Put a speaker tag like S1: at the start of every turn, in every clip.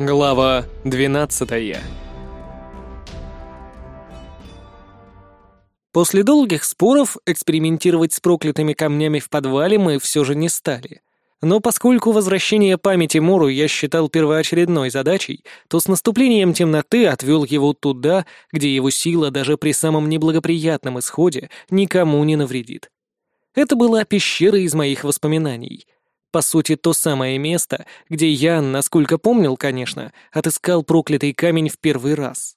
S1: Глава 12 После долгих споров экспериментировать с проклятыми камнями в подвале мы все же не стали. Но поскольку возвращение памяти Мору я считал первоочередной задачей, то с наступлением темноты отвел его туда, где его сила даже при самом неблагоприятном исходе никому не навредит. Это была пещера из моих воспоминаний — по сути, то самое место, где я, насколько помнил, конечно, отыскал проклятый камень в первый раз.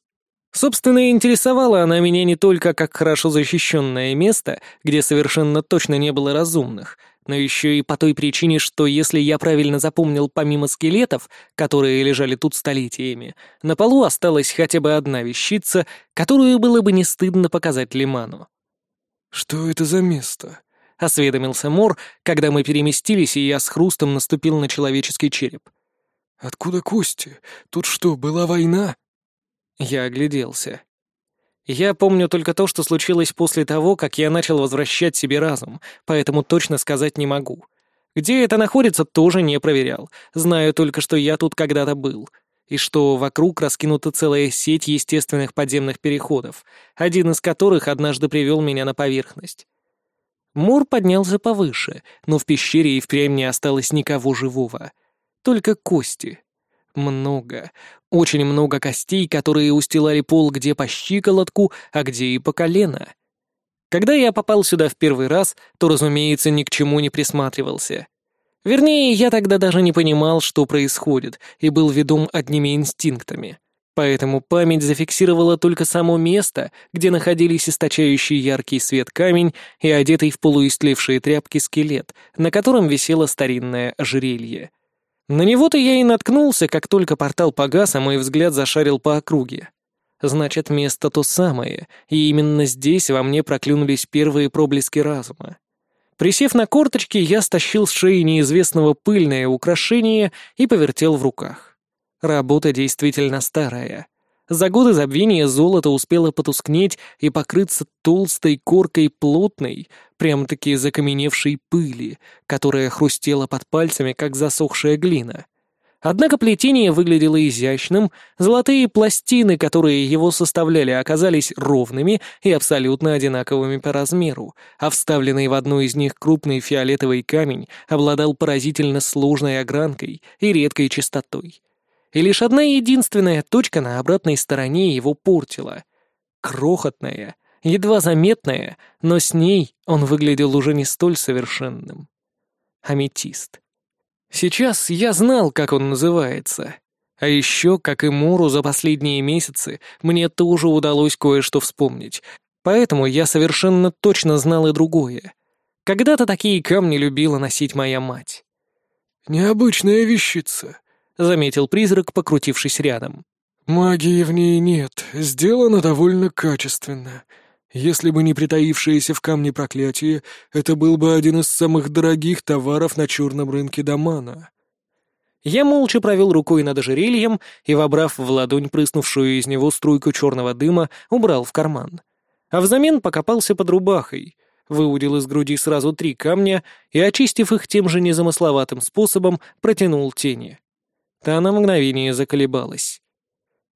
S1: Собственно, интересовала она меня не только как хорошо защищенное место, где совершенно точно не было разумных, но еще и по той причине, что если я правильно запомнил, помимо скелетов, которые лежали тут столетиями, на полу осталась хотя бы одна вещица, которую было бы не стыдно показать Лиману.
S2: «Что это за место?»
S1: — осведомился Мор, когда мы переместились, и я с хрустом наступил на человеческий череп.
S2: «Откуда кости? Тут что, была война?»
S1: Я огляделся. Я помню только то, что случилось после того, как я начал возвращать себе разум, поэтому точно сказать не могу. Где это находится, тоже не проверял. Знаю только, что я тут когда-то был. И что вокруг раскинута целая сеть естественных подземных переходов, один из которых однажды привел меня на поверхность. Мор поднялся повыше, но в пещере и впрямь не осталось никого живого. Только кости. Много, очень много костей, которые устилали пол где по щиколотку, а где и по колено. Когда я попал сюда в первый раз, то, разумеется, ни к чему не присматривался. Вернее, я тогда даже не понимал, что происходит, и был ведом одними инстинктами. Поэтому память зафиксировала только само место, где находились источающий яркий свет камень и одетый в полуистлевшие тряпки скелет, на котором висело старинное ожерелье. На него-то я и наткнулся, как только портал погас, а мой взгляд зашарил по округе. Значит, место то самое, и именно здесь во мне проклюнулись первые проблески разума. Присев на корточки, я стащил с шеи неизвестного пыльное украшение и повертел в руках. Работа действительно старая. За годы забвения золото успело потускнеть и покрыться толстой коркой плотной, прям-таки закаменевшей пыли, которая хрустела под пальцами, как засохшая глина. Однако плетение выглядело изящным, золотые пластины, которые его составляли, оказались ровными и абсолютно одинаковыми по размеру, а вставленный в одну из них крупный фиолетовый камень обладал поразительно сложной огранкой и редкой чистотой и лишь одна единственная точка на обратной стороне его портила. Крохотная, едва заметная, но с ней он выглядел уже не столь совершенным. Аметист. Сейчас я знал, как он называется. А еще, как и Муру за последние месяцы, мне тоже удалось кое-что вспомнить. Поэтому я совершенно точно знал и другое. Когда-то такие камни любила носить моя мать.
S2: «Необычная вещица», —
S1: заметил призрак, покрутившись рядом.
S2: «Магии в ней нет, сделано довольно качественно. Если бы не притаившееся в камне проклятие, это был бы один из самых дорогих товаров на черном рынке Дамана».
S1: Я молча провел рукой над ожерельем и, вобрав в ладонь прыснувшую из него струйку черного дыма, убрал в карман. А взамен покопался под рубахой, выудил из груди сразу три камня и, очистив их тем же незамысловатым способом, протянул тени. Та на мгновение заколебалась.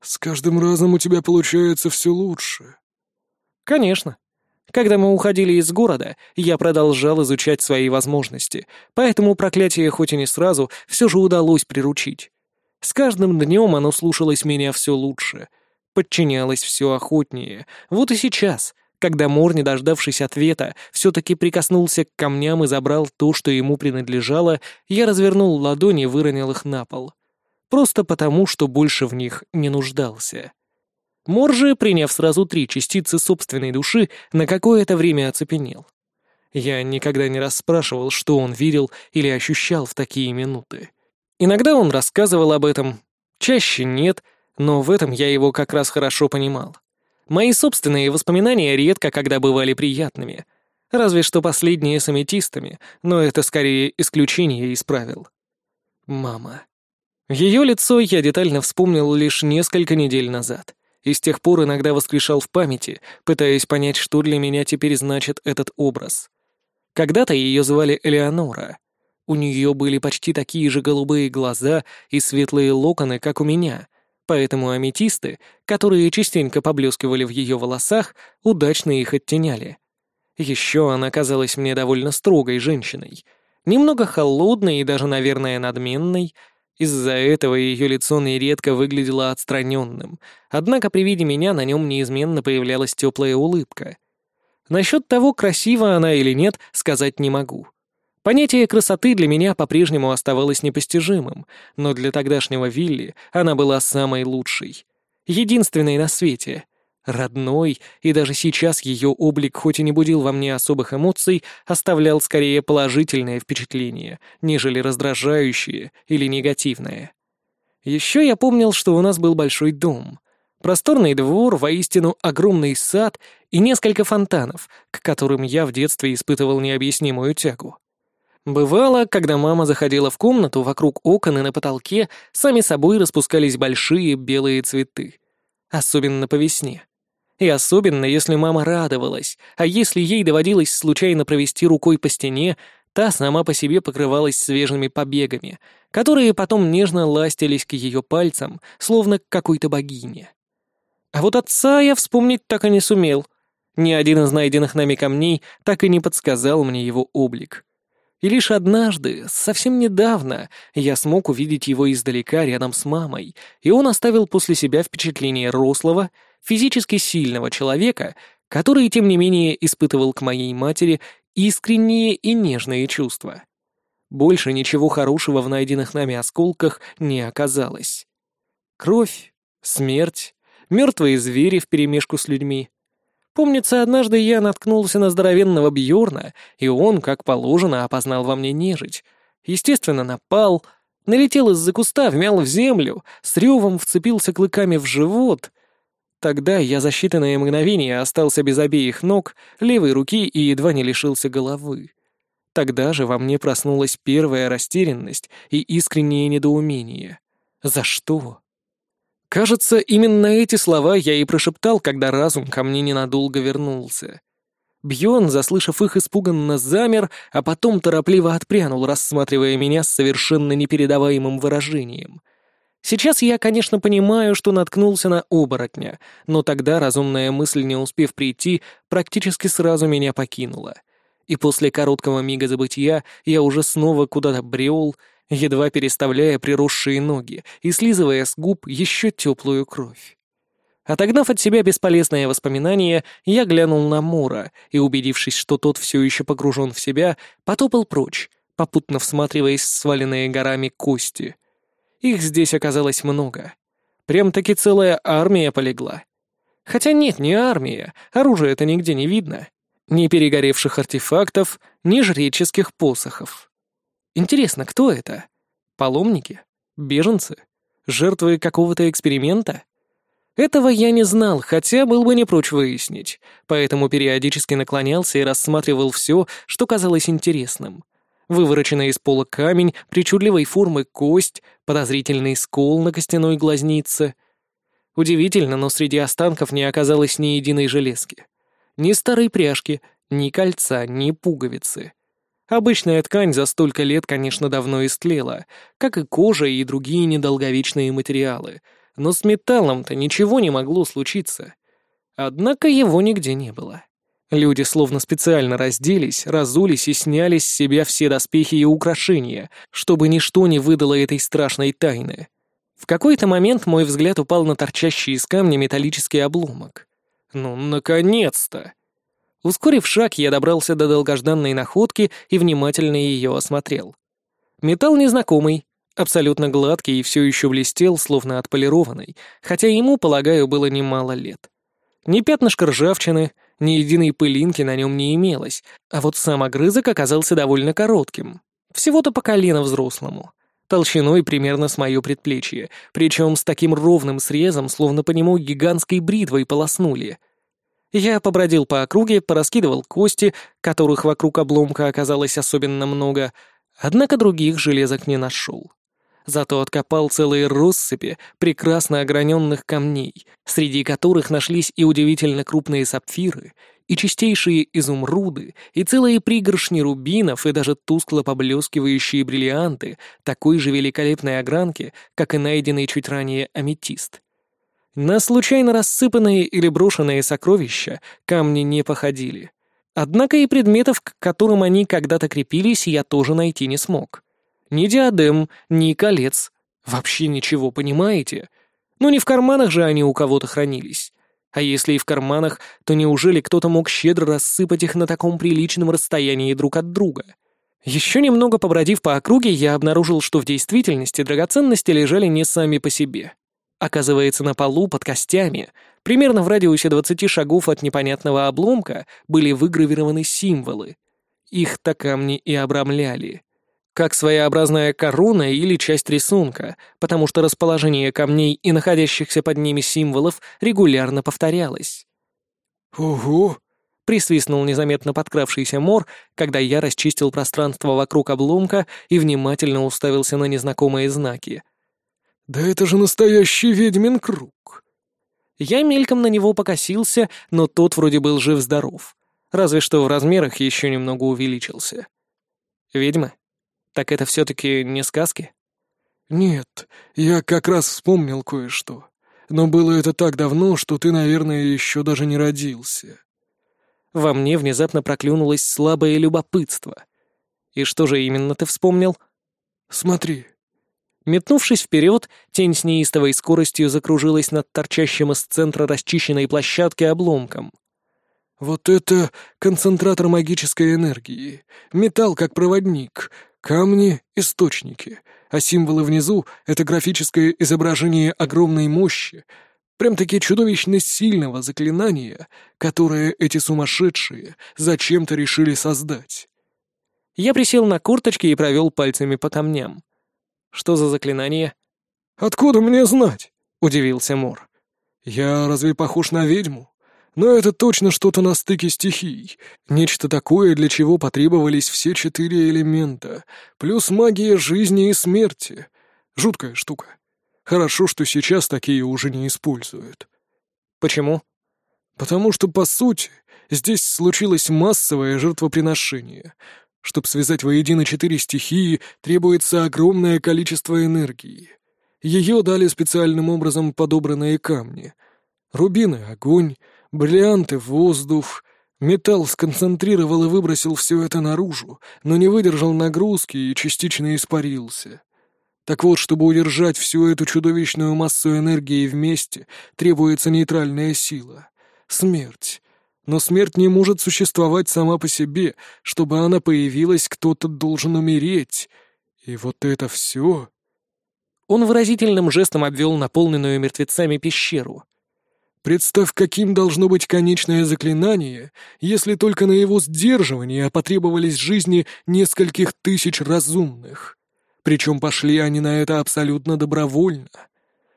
S2: «С каждым разом у тебя получается все лучше».
S1: «Конечно. Когда мы уходили из города, я продолжал изучать свои возможности, поэтому проклятие хоть и не сразу, все же удалось приручить. С каждым днем оно слушалось меня все лучше, подчинялось все охотнее. Вот и сейчас, когда Мор, не дождавшись ответа, все-таки прикоснулся к камням и забрал то, что ему принадлежало, я развернул ладони и выронил их на пол просто потому, что больше в них не нуждался. Мор же, приняв сразу три частицы собственной души, на какое-то время оцепенел. Я никогда не расспрашивал, что он видел или ощущал в такие минуты. Иногда он рассказывал об этом, чаще нет, но в этом я его как раз хорошо понимал. Мои собственные воспоминания редко когда бывали приятными. Разве что последние с аметистами, но это скорее исключение из правил. Мама. Ее лицо я детально вспомнил лишь несколько недель назад, и с тех пор иногда воскрешал в памяти, пытаясь понять, что для меня теперь значит этот образ. Когда-то ее звали Элеонора. У нее были почти такие же голубые глаза и светлые локоны, как у меня, поэтому аметисты, которые частенько поблескивали в ее волосах, удачно их оттеняли. Еще она казалась мне довольно строгой женщиной, немного холодной и даже, наверное, надменной. Из-за этого ее лицо нередко выглядело отстраненным, однако при виде меня на нем неизменно появлялась теплая улыбка. Насчет того, красива она или нет, сказать не могу. Понятие красоты для меня по-прежнему оставалось непостижимым, но для тогдашнего Вилли она была самой лучшей. Единственной на свете. Родной, и даже сейчас ее облик, хоть и не будил во мне особых эмоций, оставлял скорее положительное впечатление, нежели раздражающее или негативное. Еще я помнил, что у нас был большой дом. Просторный двор, воистину огромный сад и несколько фонтанов, к которым я в детстве испытывал необъяснимую тягу. Бывало, когда мама заходила в комнату, вокруг окон и на потолке сами собой распускались большие белые цветы. Особенно по весне. И особенно, если мама радовалась, а если ей доводилось случайно провести рукой по стене, та сама по себе покрывалась свежими побегами, которые потом нежно ластились к ее пальцам, словно к какой-то богине. А вот отца я вспомнить так и не сумел. Ни один из найденных нами камней так и не подсказал мне его облик. И лишь однажды, совсем недавно, я смог увидеть его издалека рядом с мамой, и он оставил после себя впечатление рослого, физически сильного человека, который, тем не менее, испытывал к моей матери искренние и нежные чувства. Больше ничего хорошего в найденных нами осколках не оказалось. Кровь, смерть, мертвые звери вперемешку с людьми — Помнится, однажды я наткнулся на здоровенного Бьорна, и он, как положено, опознал во мне нежить. Естественно, напал, налетел из-за куста, вмял в землю, с ревом вцепился клыками в живот. Тогда я за считанные мгновения остался без обеих ног, левой руки и едва не лишился головы. Тогда же во мне проснулась первая растерянность и искреннее недоумение. За что? Кажется, именно эти слова я и прошептал, когда разум ко мне ненадолго вернулся. Бьон, заслышав их, испуганно замер, а потом торопливо отпрянул, рассматривая меня с совершенно непередаваемым выражением. Сейчас я, конечно, понимаю, что наткнулся на оборотня, но тогда разумная мысль, не успев прийти, практически сразу меня покинула. И после короткого мига забытия я уже снова куда-то брел, едва переставляя приросшие ноги и слизывая с губ еще теплую кровь. Отогнав от себя бесполезное воспоминание, я глянул на Мура и, убедившись, что тот все еще погружен в себя, потопал прочь, попутно всматриваясь в сваленные горами кости. Их здесь оказалось много. Прям-таки целая армия полегла. Хотя нет, не армия, оружия-то нигде не видно. Ни перегоревших артефактов, ни жреческих посохов. Интересно, кто это? Паломники? Беженцы? Жертвы какого-то эксперимента? Этого я не знал, хотя был бы не прочь выяснить, поэтому периодически наклонялся и рассматривал все, что казалось интересным. Вывороченный из пола камень, причудливой формы кость, подозрительный скол на костяной глазнице. Удивительно, но среди останков не оказалось ни единой железки. Ни старой пряжки, ни кольца, ни пуговицы. Обычная ткань за столько лет, конечно, давно истлела, как и кожа и другие недолговечные материалы, но с металлом-то ничего не могло случиться. Однако его нигде не было. Люди словно специально разделись, разулись и сняли с себя все доспехи и украшения, чтобы ничто не выдало этой страшной тайны. В какой-то момент мой взгляд упал на торчащий из камня металлический обломок. Ну, наконец-то! Ускорив шаг, я добрался до долгожданной находки и внимательно ее осмотрел. Металл незнакомый, абсолютно гладкий и все еще блестел, словно отполированный, хотя ему, полагаю, было немало лет. Ни пятнышка ржавчины, ни единой пылинки на нем не имелось, а вот сам огрызок оказался довольно коротким. Всего-то по колено взрослому. Толщиной примерно с мое предплечье, причем с таким ровным срезом, словно по нему гигантской бритвой полоснули. Я побродил по округе, пораскидывал кости, которых вокруг обломка оказалось особенно много, однако других железок не нашел. Зато откопал целые россыпи прекрасно ограненных камней, среди которых нашлись и удивительно крупные сапфиры, и чистейшие изумруды, и целые пригоршни рубинов, и даже тускло поблескивающие бриллианты такой же великолепной огранки, как и найденный чуть ранее аметист. На случайно рассыпанные или брошенные сокровища камни не походили. Однако и предметов, к которым они когда-то крепились, я тоже найти не смог. Ни диадем, ни колец. Вообще ничего, понимаете? Ну не в карманах же они у кого-то хранились. А если и в карманах, то неужели кто-то мог щедро рассыпать их на таком приличном расстоянии друг от друга? Еще немного побродив по округе, я обнаружил, что в действительности драгоценности лежали не сами по себе. Оказывается, на полу под костями, примерно в радиусе 20 шагов от непонятного обломка, были выгравированы символы. Их-то камни и обрамляли. Как своеобразная корона или часть рисунка, потому что расположение камней и находящихся под ними символов регулярно повторялось.
S2: «Ого!»
S1: — присвистнул незаметно подкравшийся мор, когда я расчистил пространство вокруг обломка и внимательно уставился на незнакомые знаки —
S2: «Да это же настоящий ведьмин круг!»
S1: Я мельком на него покосился, но тот вроде был жив-здоров. Разве что в размерах еще немного увеличился. «Ведьма? Так это все-таки не сказки?»
S2: «Нет, я как раз вспомнил кое-что. Но было это так давно, что ты, наверное, еще даже не родился».
S1: Во мне внезапно проклюнулось слабое любопытство. «И что же именно ты вспомнил?»
S2: «Смотри,
S1: Метнувшись вперед, тень с неистовой скоростью закружилась над торчащим из центра расчищенной площадки обломком.
S2: «Вот это концентратор магической энергии. Металл как проводник, камни — источники, а символы внизу — это графическое изображение огромной мощи, прям-таки чудовищно сильного заклинания, которое эти сумасшедшие зачем-то решили создать».
S1: Я присел на курточки и провел пальцами по камням. Что за заклинание?»
S2: «Откуда мне знать?» — удивился Мор. «Я разве похож на ведьму? Но это точно что-то на стыке стихий. Нечто такое, для чего потребовались все четыре элемента. Плюс магия жизни и смерти. Жуткая штука. Хорошо, что сейчас такие уже не используют».
S1: «Почему?»
S2: «Потому что, по сути, здесь случилось массовое жертвоприношение. Чтобы связать воедино четыре стихии, требуется огромное количество энергии. Ее дали специальным образом подобранные камни. Рубины — огонь, бриллианты — воздух. Металл сконцентрировал и выбросил все это наружу, но не выдержал нагрузки и частично испарился. Так вот, чтобы удержать всю эту чудовищную массу энергии вместе, требуется нейтральная сила — смерть. Но смерть не может существовать сама по себе. Чтобы она появилась, кто-то должен умереть. И вот это все...
S1: Он выразительным жестом обвел наполненную мертвецами пещеру.
S2: Представь, каким должно быть конечное заклинание, если только на его сдерживание потребовались жизни нескольких тысяч разумных. Причем пошли они на это абсолютно добровольно.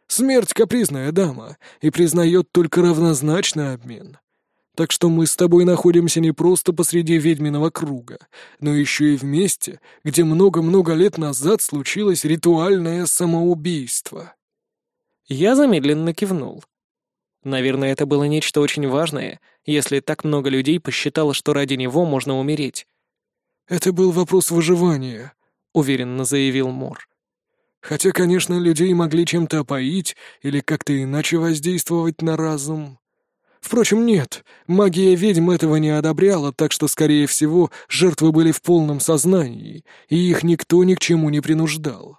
S2: Смерть — капризная дама и признает только равнозначный обмен. Так что мы с тобой находимся не просто посреди ведьминого круга, но еще и в месте, где много-много лет назад случилось ритуальное самоубийство».
S1: Я замедленно кивнул. Наверное, это было нечто очень важное, если так много людей посчитало, что ради него можно умереть.
S2: «Это был вопрос выживания», — уверенно заявил Мор. «Хотя, конечно, людей могли чем-то опоить или как-то иначе воздействовать на разум. Впрочем, нет, магия ведьм этого не одобряла, так что, скорее всего, жертвы были в полном сознании, и их никто ни к чему не принуждал.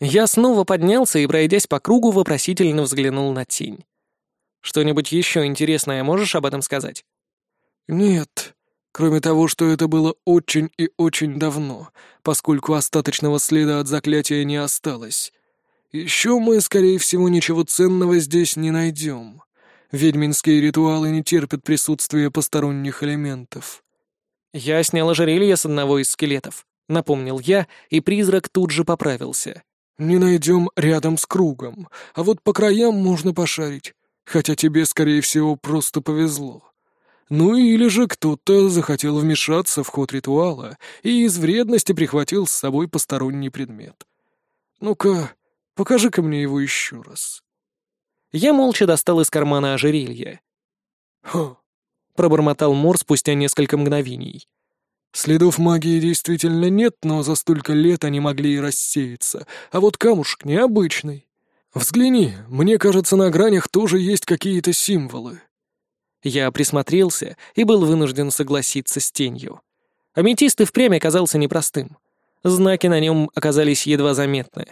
S1: Я снова поднялся и, пройдясь по кругу, вопросительно взглянул на тень. «Что-нибудь еще интересное можешь об этом сказать?»
S2: «Нет, кроме того, что это было очень и очень давно, поскольку остаточного следа от заклятия не осталось. Еще мы, скорее всего, ничего ценного здесь не найдем». Ведьминские ритуалы не терпят присутствия посторонних элементов.
S1: «Я снял ожерелье с одного из скелетов», — напомнил я, и призрак тут же поправился.
S2: «Не найдем рядом с кругом, а вот по краям можно пошарить, хотя тебе, скорее всего, просто повезло. Ну или же кто-то захотел вмешаться в ход ритуала и из вредности прихватил с собой посторонний предмет. Ну-ка, покажи-ка мне его еще раз».
S1: Я молча достал из кармана ожерелье.
S2: «Хо, —
S1: пробормотал Мор спустя несколько мгновений.
S2: «Следов магии действительно нет, но за столько лет они могли и рассеяться, а вот камушек необычный. Взгляни, мне кажется, на гранях тоже есть какие-то символы».
S1: Я присмотрелся и был вынужден согласиться с тенью. Аметист и впрямь оказался непростым. Знаки на нем оказались едва заметны.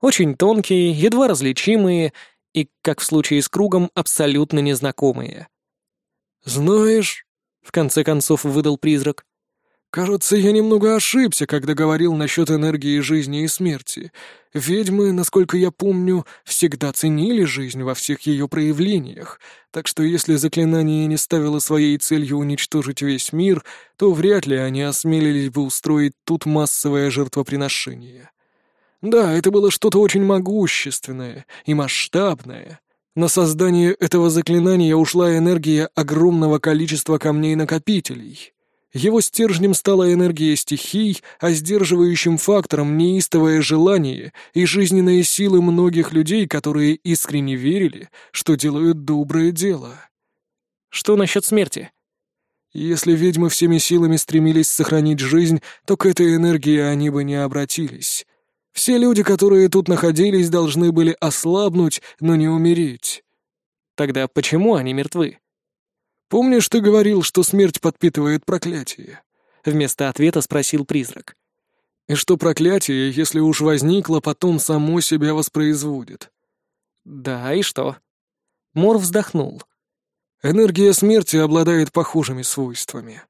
S1: Очень тонкие, едва различимые и, как в случае с кругом, абсолютно незнакомые.
S2: «Знаешь», — в конце концов выдал призрак, «кажется, я немного ошибся, когда говорил насчет энергии жизни и смерти. Ведьмы, насколько я помню, всегда ценили жизнь во всех ее проявлениях, так что если заклинание не ставило своей целью уничтожить весь мир, то вряд ли они осмелились бы устроить тут массовое жертвоприношение. Да, это было что-то очень могущественное и масштабное. На создание этого заклинания ушла энергия огромного количества камней-накопителей. Его стержнем стала энергия стихий, а сдерживающим фактором неистовое желание и жизненные силы многих людей, которые искренне верили, что делают доброе дело.
S1: Что насчет смерти?
S2: Если ведьмы всеми силами стремились сохранить жизнь, то к этой энергии они бы не обратились. Все люди, которые тут находились, должны были ослабнуть, но не умереть.
S1: Тогда почему они мертвы?
S2: «Помнишь, ты говорил, что смерть подпитывает проклятие?»
S1: Вместо ответа спросил призрак.
S2: «И что проклятие, если уж возникло, потом само себя воспроизводит?»
S1: «Да, и что?» Мор вздохнул.
S2: «Энергия смерти обладает похожими свойствами.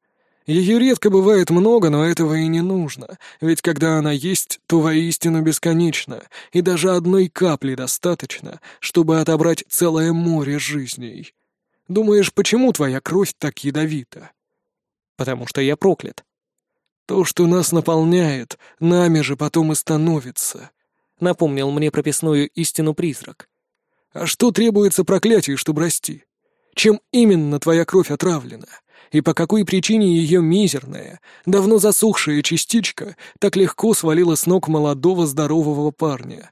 S2: Ее редко бывает много, но этого и не нужно, ведь когда она есть, то воистину бесконечна, и даже одной капли достаточно, чтобы отобрать целое море жизней. Думаешь, почему твоя кровь так ядовита?
S1: Потому что я проклят.
S2: То, что нас наполняет, нами же потом и становится.
S1: Напомнил мне прописную истину призрак.
S2: А что требуется проклятию, чтобы расти? Чем именно твоя кровь отравлена? И по какой причине ее мизерная, давно засохшая частичка так легко свалила с ног молодого здорового парня?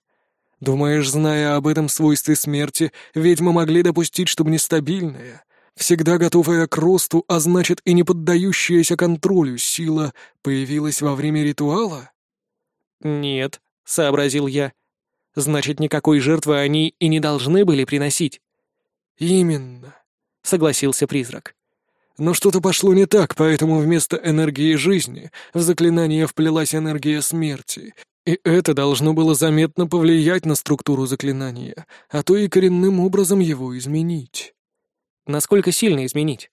S2: Думаешь, зная об этом свойстве смерти, ведьмы могли допустить, чтобы нестабильная, всегда готовая к росту, а значит и не поддающаяся контролю сила появилась во время ритуала?
S1: «Нет», — сообразил я. «Значит, никакой жертвы они и не должны были приносить».
S2: «Именно», — согласился
S1: призрак.
S2: Но что-то пошло не так, поэтому вместо энергии жизни в заклинание вплелась энергия смерти, и это должно было заметно повлиять на структуру заклинания, а то и коренным образом его изменить.
S1: Насколько сильно изменить?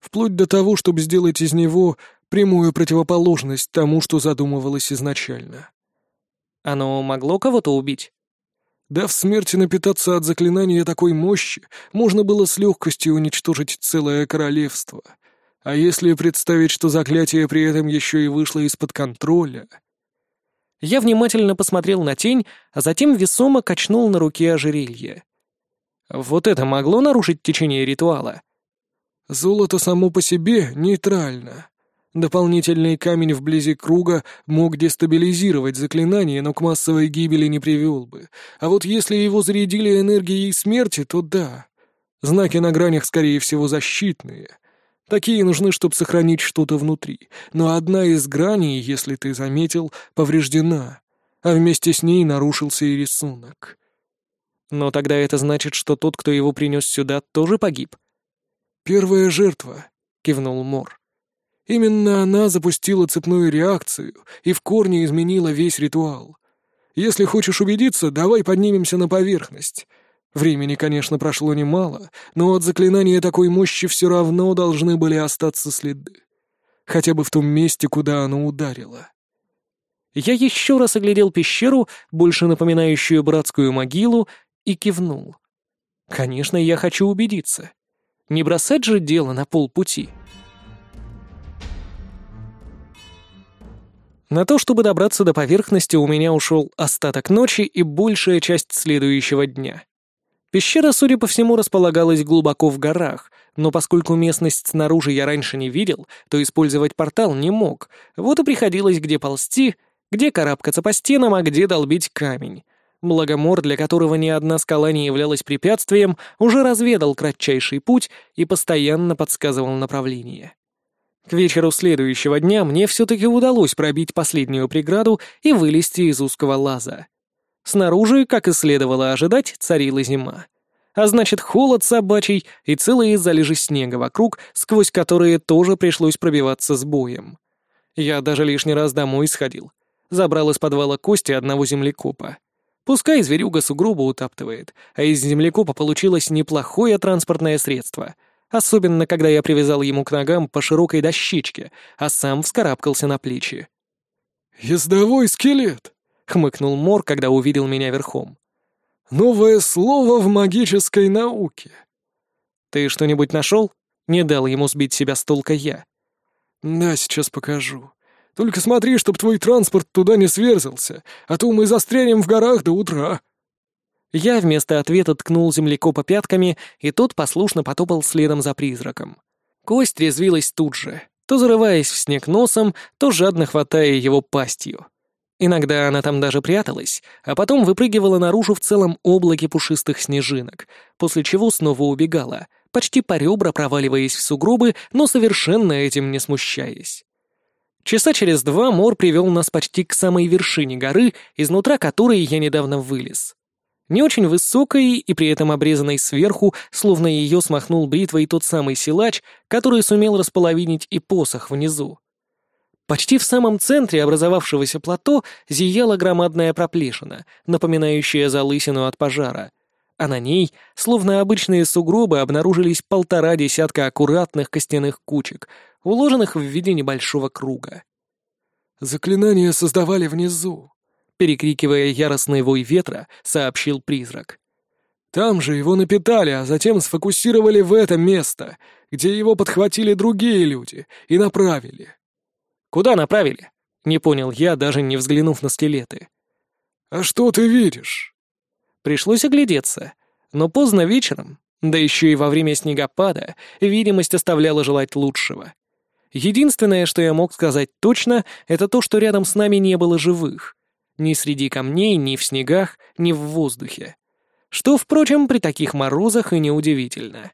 S2: Вплоть до того, чтобы сделать из него прямую противоположность тому, что задумывалось изначально.
S1: Оно могло кого-то убить?
S2: Да в смерти напитаться от заклинания такой мощи можно было с легкостью уничтожить целое королевство. А если представить, что заклятие при этом еще и вышло из-под контроля...
S1: Я внимательно посмотрел на тень, а затем весомо качнул на руке ожерелье. Вот это могло нарушить течение ритуала?
S2: Золото само по себе нейтрально. Дополнительный камень вблизи круга мог дестабилизировать заклинание, но к массовой гибели не привел бы. А вот если его зарядили энергией смерти, то да. Знаки на гранях, скорее всего, защитные. Такие нужны, чтобы сохранить что-то внутри. Но одна из граней, если ты заметил, повреждена, а вместе с ней нарушился и рисунок.
S1: Но тогда это значит, что тот, кто его принес сюда, тоже погиб.
S2: «Первая жертва», — кивнул Мор. «Именно она запустила цепную реакцию и в корне изменила весь ритуал. Если хочешь убедиться, давай поднимемся на поверхность. Времени, конечно, прошло немало, но от заклинания такой мощи все равно должны были остаться следы. Хотя бы в том месте, куда оно ударило.
S1: Я еще раз оглядел пещеру, больше напоминающую братскую могилу, и кивнул. Конечно, я хочу убедиться. Не бросать же дело на полпути. На то, чтобы добраться до поверхности, у меня ушел остаток ночи и большая часть следующего дня. Пещера, судя по всему, располагалась глубоко в горах, но поскольку местность снаружи я раньше не видел, то использовать портал не мог, вот и приходилось где ползти, где карабкаться по стенам, а где долбить камень. Благомор, для которого ни одна скала не являлась препятствием, уже разведал кратчайший путь и постоянно подсказывал направление. К вечеру следующего дня мне все-таки удалось пробить последнюю преграду и вылезти из узкого лаза. Снаружи, как и следовало ожидать, царила зима. А значит, холод собачий и целые залежи снега вокруг, сквозь которые тоже пришлось пробиваться с боем. Я даже лишний раз домой сходил. Забрал из подвала кости одного землекопа. Пускай зверюга сугробо утаптывает, а из землекопа получилось неплохое транспортное средство, особенно когда я привязал ему к ногам по широкой дощечке, а сам вскарабкался на плечи.
S2: «Ездовой скелет!» — хмыкнул Мор, когда увидел меня верхом. «Новое слово в магической науке!»
S1: «Ты что-нибудь нашел?» — не дал ему сбить себя с толка я.
S2: «Да, сейчас покажу», только смотри, чтоб твой транспорт туда не сверзался, а то мы застрянем в горах до утра».
S1: Я вместо ответа ткнул землекопа пятками, и тот послушно потопал следом за призраком. Кость резвилась тут же, то зарываясь в снег носом, то жадно хватая его пастью. Иногда она там даже пряталась, а потом выпрыгивала наружу в целом облаке пушистых снежинок, после чего снова убегала, почти по ребра проваливаясь в сугробы, но совершенно этим не смущаясь. Часа через два Мор привел нас почти к самой вершине горы, изнутра которой я недавно вылез. Не очень высокой и при этом обрезанной сверху, словно ее смахнул бритвой тот самый силач, который сумел располовинить и посох внизу. Почти в самом центре образовавшегося плато зияла громадная проплешина, напоминающая залысину от пожара, а на ней, словно обычные сугробы, обнаружились полтора десятка аккуратных костяных кучек, уложенных в виде небольшого круга.
S2: «Заклинания создавали внизу», — перекрикивая яростный вой ветра, сообщил призрак. «Там же его напитали, а затем сфокусировали в это место, где его подхватили другие люди и направили».
S1: «Куда направили?» — не понял я, даже не взглянув на скелеты.
S2: «А что ты видишь?»
S1: Пришлось оглядеться, но поздно вечером, да еще и во время снегопада, видимость оставляла желать лучшего. Единственное, что я мог сказать точно, это то, что рядом с нами не было живых. Ни среди камней, ни в снегах, ни в воздухе. Что, впрочем, при таких морозах и неудивительно.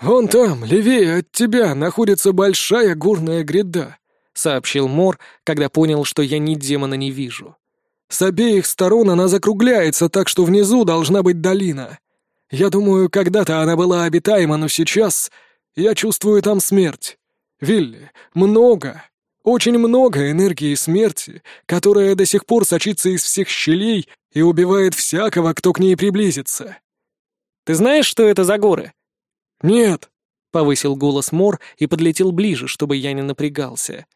S2: «Вон там, левее от тебя, находится большая горная гряда», — сообщил Мор, когда понял, что я ни демона не вижу. «С обеих сторон она закругляется, так что внизу должна быть долина. Я думаю, когда-то она была обитаема, но сейчас я чувствую там смерть. Вилли, много, очень много энергии смерти, которая до сих пор сочится из всех щелей и убивает всякого, кто к ней приблизится.
S1: Ты знаешь, что это за горы?
S2: Нет,
S1: повысил голос Мор и подлетел ближе, чтобы я не напрягался.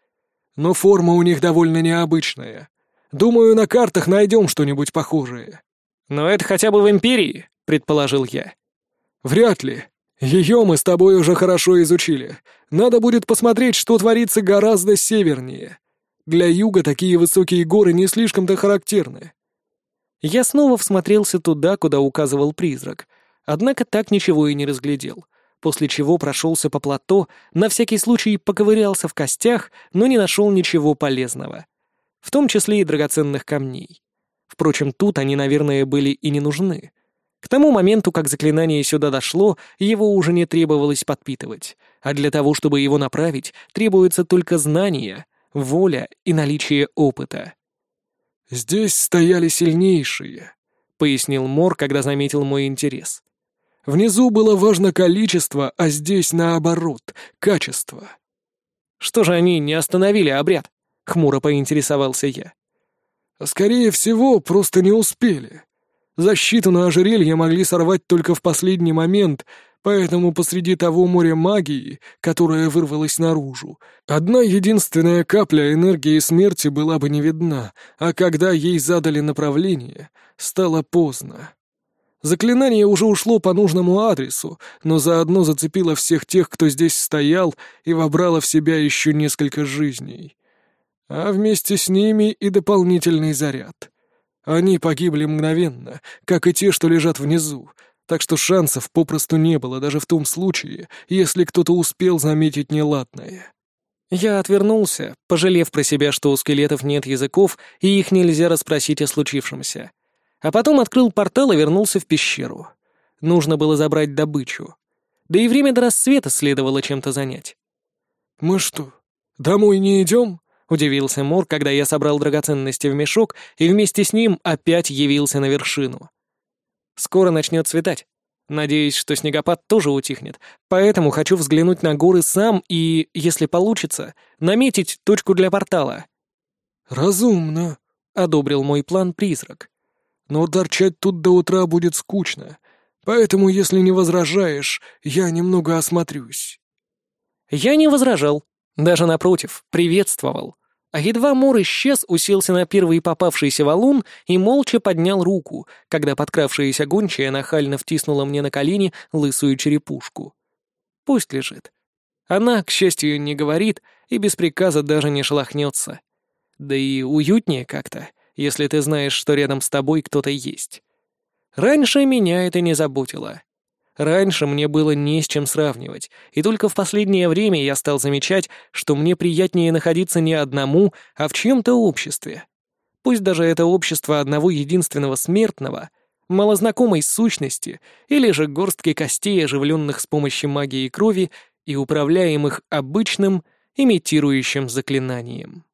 S2: Но форма у них довольно необычная. Думаю, на картах найдем что-нибудь похожее.
S1: Но это хотя бы в Империи, предположил я.
S2: Вряд ли. Ее мы с тобой уже хорошо изучили. Надо будет посмотреть, что творится гораздо севернее. Для юга такие высокие горы не слишком-то характерны.
S1: Я снова всмотрелся туда, куда указывал призрак, однако так ничего и не разглядел, после чего прошелся по плато, на всякий случай поковырялся в костях, но не нашел ничего полезного. В том числе и драгоценных камней. Впрочем, тут они, наверное, были и не нужны. К тому моменту, как заклинание сюда дошло, его уже не требовалось подпитывать, а для того, чтобы его направить, требуется только знание, воля и наличие опыта.
S2: «Здесь стояли сильнейшие», — пояснил Мор, когда заметил мой интерес. «Внизу было важно количество, а здесь, наоборот, качество».
S1: «Что же они не остановили обряд?» — хмуро поинтересовался я.
S2: «Скорее всего, просто не успели», Защиту на ожерелье могли сорвать только в последний момент, поэтому посреди того моря магии, которое вырвалось наружу, одна единственная капля энергии смерти была бы не видна, а когда ей задали направление, стало поздно. Заклинание уже ушло по нужному адресу, но заодно зацепило всех тех, кто здесь стоял, и вобрало в себя еще несколько жизней. А вместе с ними и дополнительный заряд — они погибли мгновенно, как и те, что лежат внизу, так что шансов попросту не было даже в том случае, если кто-то успел заметить неладное.
S1: Я отвернулся, пожалев про себя, что у скелетов нет языков, и их нельзя расспросить о случившемся. А потом открыл портал и вернулся в пещеру. Нужно было забрать добычу. Да и время до рассвета следовало чем-то занять.
S2: «Мы что, домой не идем?»
S1: — удивился Мор, когда я собрал драгоценности в мешок и вместе с ним опять явился на вершину. «Скоро начнет светать. Надеюсь, что снегопад тоже утихнет, поэтому хочу взглянуть на горы сам и, если получится, наметить точку для портала».
S2: «Разумно», — одобрил мой план призрак. «Но торчать тут до утра будет скучно, поэтому, если не возражаешь, я немного осмотрюсь».
S1: Я не возражал, даже напротив, приветствовал. А едва Мор исчез, уселся на первый попавшийся валун и молча поднял руку, когда подкравшаяся гончая нахально втиснула мне на колени лысую черепушку. Пусть лежит. Она, к счастью, не говорит и без приказа даже не шелохнется. Да и уютнее как-то, если ты знаешь, что рядом с тобой кто-то есть. Раньше меня это не заботило. Раньше мне было не с чем сравнивать, и только в последнее время я стал замечать, что мне приятнее находиться не одному, а в чьем-то обществе. Пусть даже это общество одного единственного смертного, малознакомой сущности или же горстки костей, оживленных с помощью магии крови и управляемых обычным, имитирующим заклинанием.